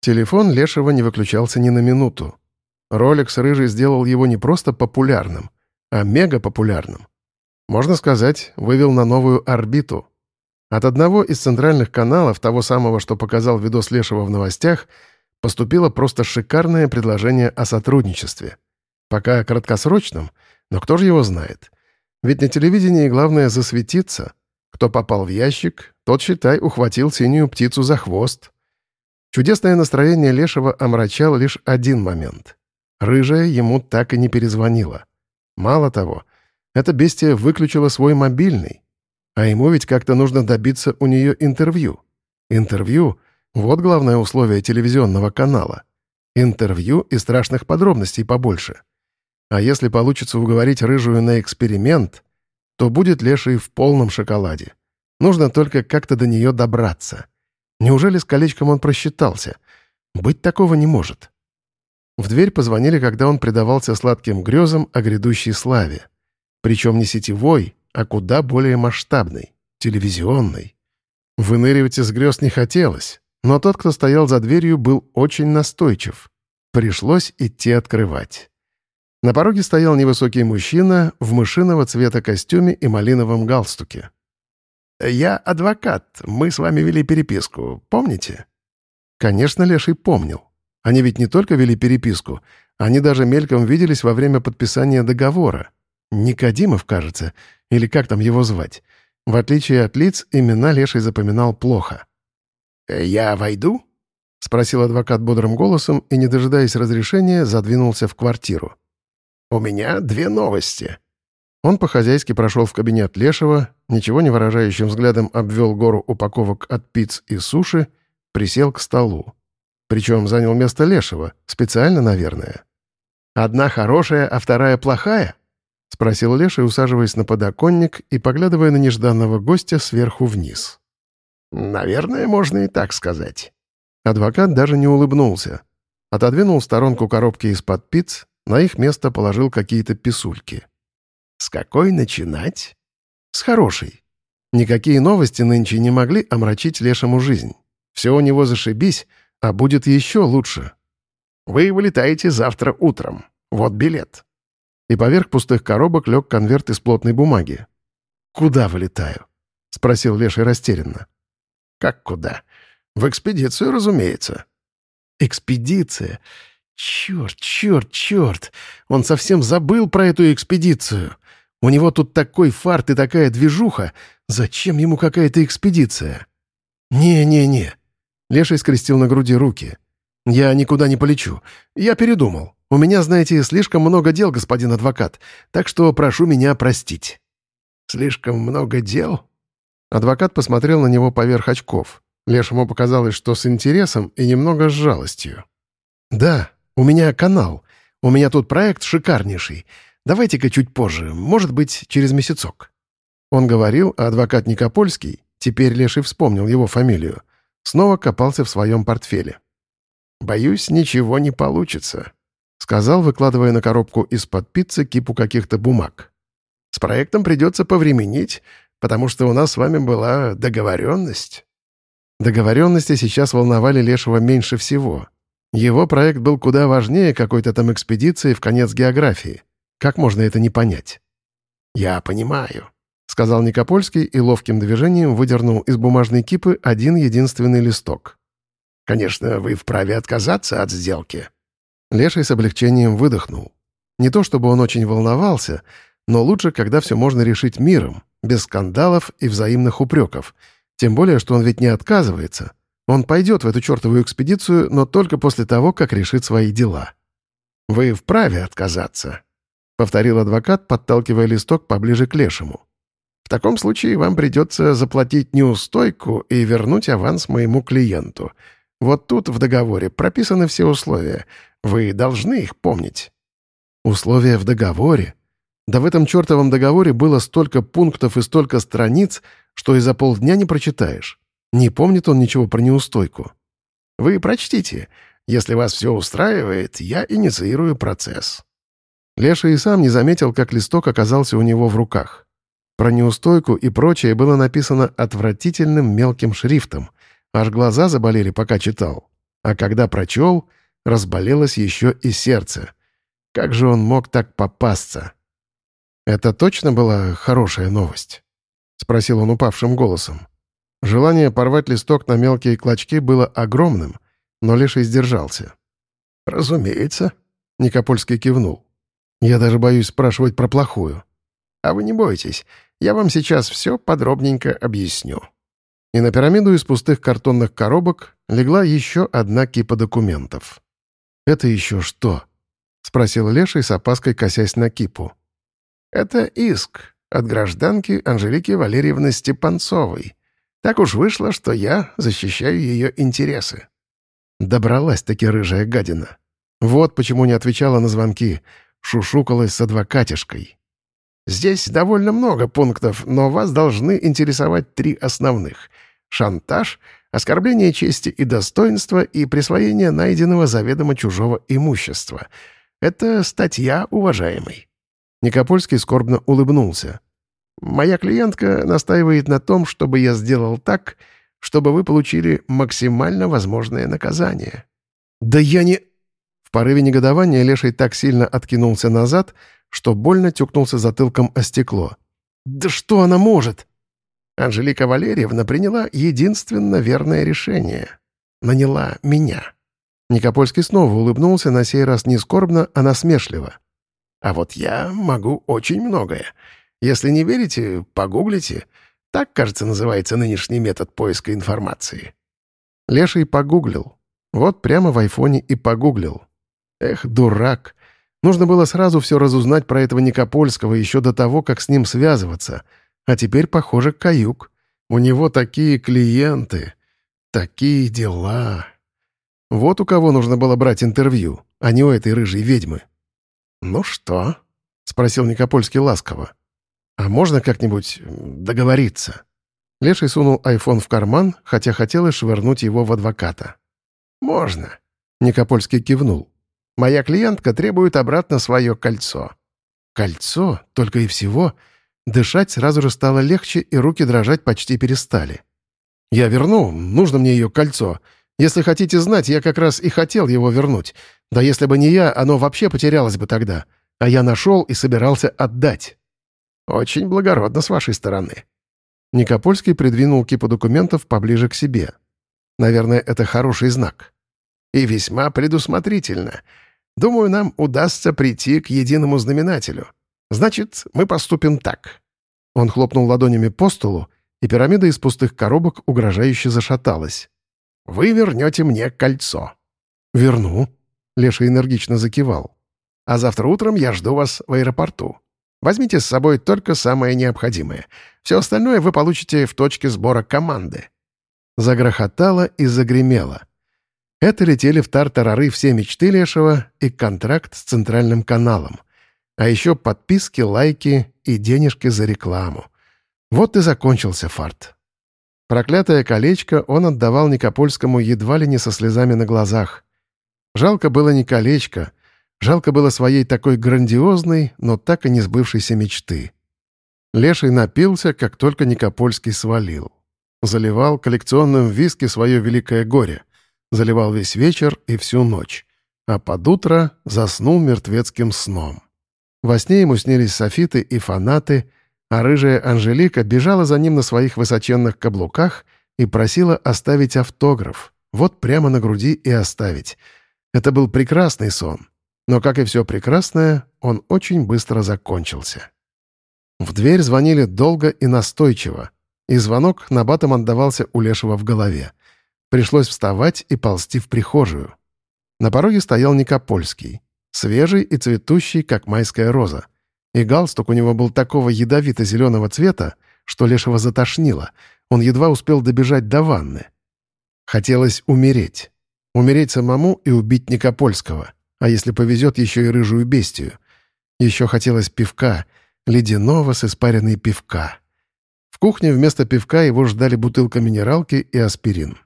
Телефон Лешего не выключался ни на минуту. С Рыжей сделал его не просто популярным, а мега-популярным. Можно сказать, вывел на новую орбиту. От одного из центральных каналов, того самого, что показал видос Лешего в новостях, поступило просто шикарное предложение о сотрудничестве. Пока краткосрочном, но кто же его знает? Ведь на телевидении главное засветиться. Кто попал в ящик, тот, считай, ухватил синюю птицу за хвост. Чудесное настроение Лешего омрачал лишь один момент. Рыжая ему так и не перезвонила. Мало того, эта бестия выключила свой мобильный. А ему ведь как-то нужно добиться у нее интервью. Интервью — вот главное условие телевизионного канала. Интервью и страшных подробностей побольше. А если получится уговорить рыжую на эксперимент, то будет леший в полном шоколаде. Нужно только как-то до нее добраться. Неужели с колечком он просчитался? Быть такого не может. В дверь позвонили, когда он предавался сладким грезам о грядущей славе. Причем не сетевой, а куда более масштабной, телевизионной. Выныривать из грез не хотелось, но тот, кто стоял за дверью, был очень настойчив. Пришлось идти открывать. На пороге стоял невысокий мужчина в мышиного цвета костюме и малиновом галстуке. «Я адвокат. Мы с вами вели переписку. Помните?» Конечно, Леший помнил. Они ведь не только вели переписку, они даже мельком виделись во время подписания договора. Никодимов, кажется, или как там его звать. В отличие от лиц, имена Леший запоминал плохо. «Я войду?» — спросил адвокат бодрым голосом и, не дожидаясь разрешения, задвинулся в квартиру. «У меня две новости». Он по-хозяйски прошел в кабинет Лешего, ничего не выражающим взглядом обвел гору упаковок от пиц и суши, присел к столу. Причем занял место Лешего, специально, наверное. «Одна хорошая, а вторая плохая?» — спросил Леша, усаживаясь на подоконник и поглядывая на нежданного гостя сверху вниз. «Наверное, можно и так сказать». Адвокат даже не улыбнулся. Отодвинул сторонку коробки из-под пиц, на их место положил какие-то писульки. «С какой начинать?» «С хорошей». Никакие новости нынче не могли омрачить Лешему жизнь. Все у него зашибись, а будет еще лучше. «Вы вылетаете завтра утром. Вот билет». И поверх пустых коробок лег конверт из плотной бумаги. «Куда вылетаю?» — спросил Леший растерянно. «Как куда? В экспедицию, разумеется». «Экспедиция? Черт, черт, черт! Он совсем забыл про эту экспедицию. У него тут такой фарт и такая движуха. Зачем ему какая-то экспедиция? Не-не-не. Леший скрестил на груди руки. Я никуда не полечу. Я передумал. У меня, знаете, слишком много дел, господин адвокат, так что прошу меня простить». «Слишком много дел?» Адвокат посмотрел на него поверх очков. Лешему показалось, что с интересом и немного с жалостью. «Да, у меня канал. У меня тут проект шикарнейший. Давайте-ка чуть позже, может быть, через месяцок». Он говорил, а адвокат Никопольский, теперь Леший вспомнил его фамилию, снова копался в своем портфеле. «Боюсь, ничего не получится», — сказал, выкладывая на коробку из-под пиццы кипу каких-то бумаг. «С проектом придется повременить, потому что у нас с вами была договоренность». Договоренности сейчас волновали Лешего меньше всего. Его проект был куда важнее какой-то там экспедиции в конец географии. Как можно это не понять? «Я понимаю», — сказал Никопольский и ловким движением выдернул из бумажной кипы один единственный листок. «Конечно, вы вправе отказаться от сделки». Леший с облегчением выдохнул. Не то чтобы он очень волновался, но лучше, когда все можно решить миром, без скандалов и взаимных упреков. Тем более, что он ведь не отказывается, он пойдет в эту чертову экспедицию, но только после того, как решит свои дела. «Вы вправе отказаться», — повторил адвокат, подталкивая листок поближе к лешему. «В таком случае вам придется заплатить неустойку и вернуть аванс моему клиенту. Вот тут в договоре прописаны все условия. Вы должны их помнить». «Условия в договоре?» Да в этом чертовом договоре было столько пунктов и столько страниц, что и за полдня не прочитаешь. Не помнит он ничего про неустойку. Вы прочтите. Если вас все устраивает, я инициирую процесс». Леша и сам не заметил, как листок оказался у него в руках. Про неустойку и прочее было написано отвратительным мелким шрифтом. Аж глаза заболели, пока читал. А когда прочел, разболелось еще и сердце. Как же он мог так попасться? «Это точно была хорошая новость?» — спросил он упавшим голосом. Желание порвать листок на мелкие клочки было огромным, но Леший сдержался. «Разумеется», — Никопольский кивнул. «Я даже боюсь спрашивать про плохую». «А вы не бойтесь, я вам сейчас все подробненько объясню». И на пирамиду из пустых картонных коробок легла еще одна кипа документов. «Это еще что?» — спросил Леший с опаской, косясь на кипу. «Это иск от гражданки Анжелики Валерьевны Степанцовой. Так уж вышло, что я защищаю ее интересы». Добралась-таки рыжая гадина. Вот почему не отвечала на звонки, шушукалась с адвокатишкой. Здесь довольно много пунктов, но вас должны интересовать три основных. Шантаж, оскорбление чести и достоинства и присвоение найденного заведомо чужого имущества. Это статья, уважаемый». Никопольский скорбно улыбнулся. «Моя клиентка настаивает на том, чтобы я сделал так, чтобы вы получили максимально возможное наказание». «Да я не...» В порыве негодования Леший так сильно откинулся назад, что больно тюкнулся затылком о стекло. «Да что она может?» Анжелика Валерьевна приняла единственно верное решение. Наняла меня. Никопольский снова улыбнулся, на сей раз не скорбно, а насмешливо. «А вот я могу очень многое. Если не верите, погуглите. Так, кажется, называется нынешний метод поиска информации». Леший погуглил. Вот прямо в айфоне и погуглил. Эх, дурак. Нужно было сразу все разузнать про этого Никопольского еще до того, как с ним связываться. А теперь, похоже, каюк. У него такие клиенты, такие дела. Вот у кого нужно было брать интервью, а не у этой рыжей ведьмы. «Ну что?» — спросил Никопольский ласково. «А можно как-нибудь договориться?» Леший сунул айфон в карман, хотя хотелось швырнуть его в адвоката. «Можно», — Никопольский кивнул. Моя клиентка требует обратно свое кольцо». «Кольцо? Только и всего?» Дышать сразу же стало легче, и руки дрожать почти перестали. «Я верну, нужно мне ее кольцо. Если хотите знать, я как раз и хотел его вернуть. Да если бы не я, оно вообще потерялось бы тогда. А я нашел и собирался отдать». «Очень благородно с вашей стороны». Никопольский придвинул кипу документов поближе к себе. Наверное, это хороший знак. «И весьма предусмотрительно. Думаю, нам удастся прийти к единому знаменателю. Значит, мы поступим так». Он хлопнул ладонями по столу, и пирамида из пустых коробок угрожающе зашаталась. «Вы вернете мне кольцо». «Верну», — Леша энергично закивал. «А завтра утром я жду вас в аэропорту. Возьмите с собой только самое необходимое. Все остальное вы получите в точке сбора команды». Загрохотало и загремело. Это летели в тартарары все мечты Лешего и контракт с центральным каналом. А еще подписки, лайки и денежки за рекламу. Вот и закончился фарт. Проклятое колечко он отдавал Никопольскому едва ли не со слезами на глазах. Жалко было не колечко, жалко было своей такой грандиозной, но так и не сбывшейся мечты. Леший напился, как только Никопольский свалил. Заливал коллекционным виски свое великое горе заливал весь вечер и всю ночь, а под утро заснул мертвецким сном. Во сне ему снились софиты и фанаты, а рыжая Анжелика бежала за ним на своих высоченных каблуках и просила оставить автограф, вот прямо на груди и оставить. Это был прекрасный сон, но, как и все прекрасное, он очень быстро закончился. В дверь звонили долго и настойчиво, и звонок на батом отдавался у Лешего в голове. Пришлось вставать и ползти в прихожую. На пороге стоял Никопольский, свежий и цветущий, как майская роза. И галстук у него был такого ядовито-зеленого цвета, что Лешего затошнило. Он едва успел добежать до ванны. Хотелось умереть. Умереть самому и убить Никопольского. А если повезет, еще и рыжую бестию. Еще хотелось пивка, ледяного с испаренной пивка. В кухне вместо пивка его ждали бутылка минералки и аспирин.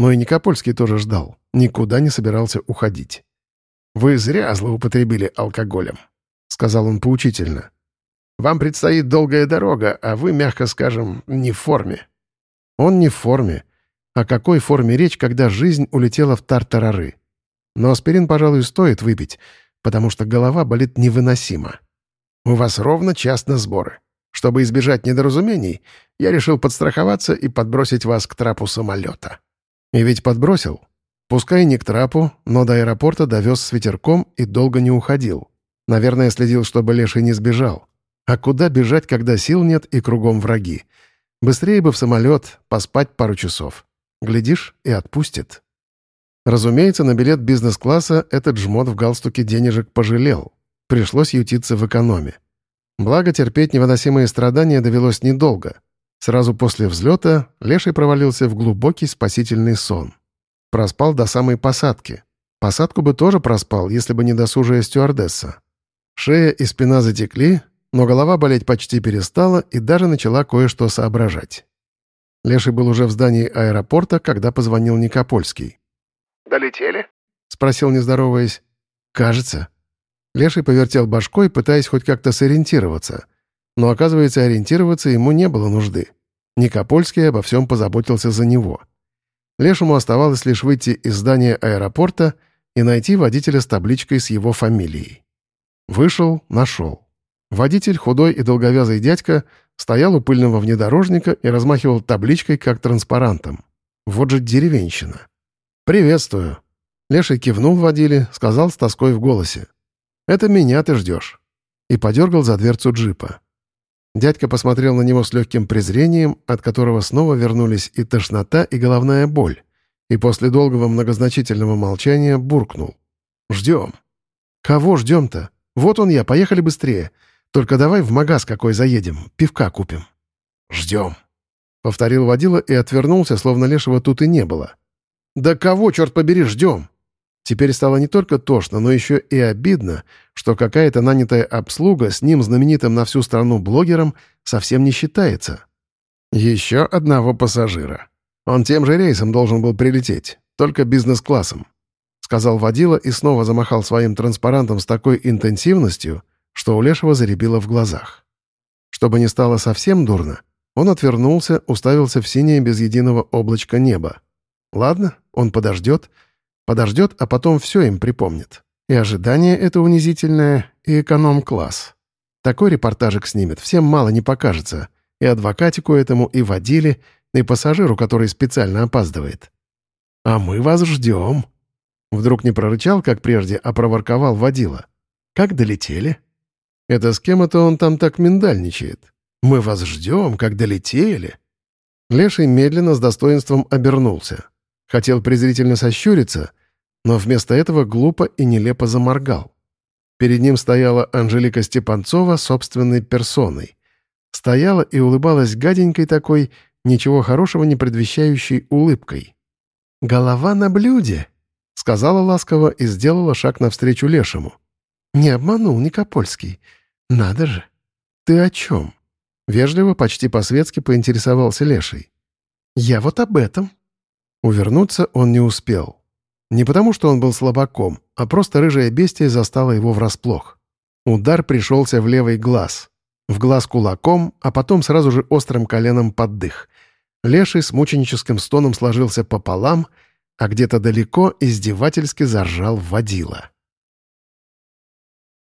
Но и Никопольский тоже ждал, никуда не собирался уходить. «Вы зря злоупотребили алкоголем», — сказал он поучительно. «Вам предстоит долгая дорога, а вы, мягко скажем, не в форме». Он не в форме. О какой форме речь, когда жизнь улетела в тартарары? Но аспирин, пожалуй, стоит выпить, потому что голова болит невыносимо. «У вас ровно час на сборы. Чтобы избежать недоразумений, я решил подстраховаться и подбросить вас к трапу самолета». И ведь подбросил. Пускай не к трапу, но до аэропорта довез с ветерком и долго не уходил. Наверное, следил, чтобы Леший не сбежал. А куда бежать, когда сил нет и кругом враги? Быстрее бы в самолет, поспать пару часов. Глядишь, и отпустит. Разумеется, на билет бизнес-класса этот жмот в галстуке денежек пожалел. Пришлось ютиться в экономе. Благо, терпеть невыносимые страдания довелось недолго. Сразу после взлета Леший провалился в глубокий спасительный сон. Проспал до самой посадки. Посадку бы тоже проспал, если бы не досужая стюардесса. Шея и спина затекли, но голова болеть почти перестала и даже начала кое-что соображать. Леший был уже в здании аэропорта, когда позвонил Никопольский. «Долетели?» — спросил, не здороваясь. «Кажется». Леший повертел башкой, пытаясь хоть как-то сориентироваться. Но, оказывается, ориентироваться ему не было нужды. Никопольский обо всем позаботился за него. Лешему оставалось лишь выйти из здания аэропорта и найти водителя с табличкой с его фамилией. Вышел, нашел. Водитель, худой и долговязый дядька, стоял у пыльного внедорожника и размахивал табличкой, как транспарантом. Вот же деревенщина. «Приветствую». Леший кивнул водиле, сказал с тоской в голосе. «Это меня ты ждешь». И подергал за дверцу джипа. Дядька посмотрел на него с легким презрением, от которого снова вернулись и тошнота, и головная боль. И после долгого многозначительного молчания буркнул. «Ждем». «Кого ждем-то? Вот он я, поехали быстрее. Только давай в магаз какой заедем, пивка купим». «Ждем», — повторил водила и отвернулся, словно лешего тут и не было. «Да кого, черт побери, ждем?» Теперь стало не только тошно, но еще и обидно, что какая-то нанятая обслуга с ним, знаменитым на всю страну блогером, совсем не считается. Еще одного пассажира. Он тем же рейсом должен был прилететь, только бизнес-классом. Сказал водила и снова замахал своим транспарантом с такой интенсивностью, что у Лешего заребило в глазах. Чтобы не стало совсем дурно, он отвернулся, уставился в синее без единого облачка неба. Ладно, он подождет, подождет, а потом все им припомнит. И ожидание это унизительное, и эконом-класс. Такой репортажик снимет, всем мало не покажется. И адвокатику этому, и водили, и пассажиру, который специально опаздывает. «А мы вас ждем!» Вдруг не прорычал, как прежде, а проворковал водила. «Как долетели?» Это с кем это он там так миндальничает? Мы вас ждем, как долетели». Леший медленно с достоинством обернулся. Хотел презрительно сощуриться, но вместо этого глупо и нелепо заморгал. Перед ним стояла Анжелика Степанцова собственной персоной. Стояла и улыбалась гаденькой такой, ничего хорошего не предвещающей улыбкой. «Голова на блюде», — сказала ласково и сделала шаг навстречу Лешему. «Не обманул Никопольский. «Надо же! Ты о чем?» Вежливо, почти по-светски поинтересовался Леший. «Я вот об этом». Увернуться он не успел. Не потому, что он был слабаком, а просто рыжая бестия застала его врасплох. Удар пришелся в левый глаз. В глаз кулаком, а потом сразу же острым коленом под дых. Леший с мученическим стоном сложился пополам, а где-то далеко издевательски заржал водила.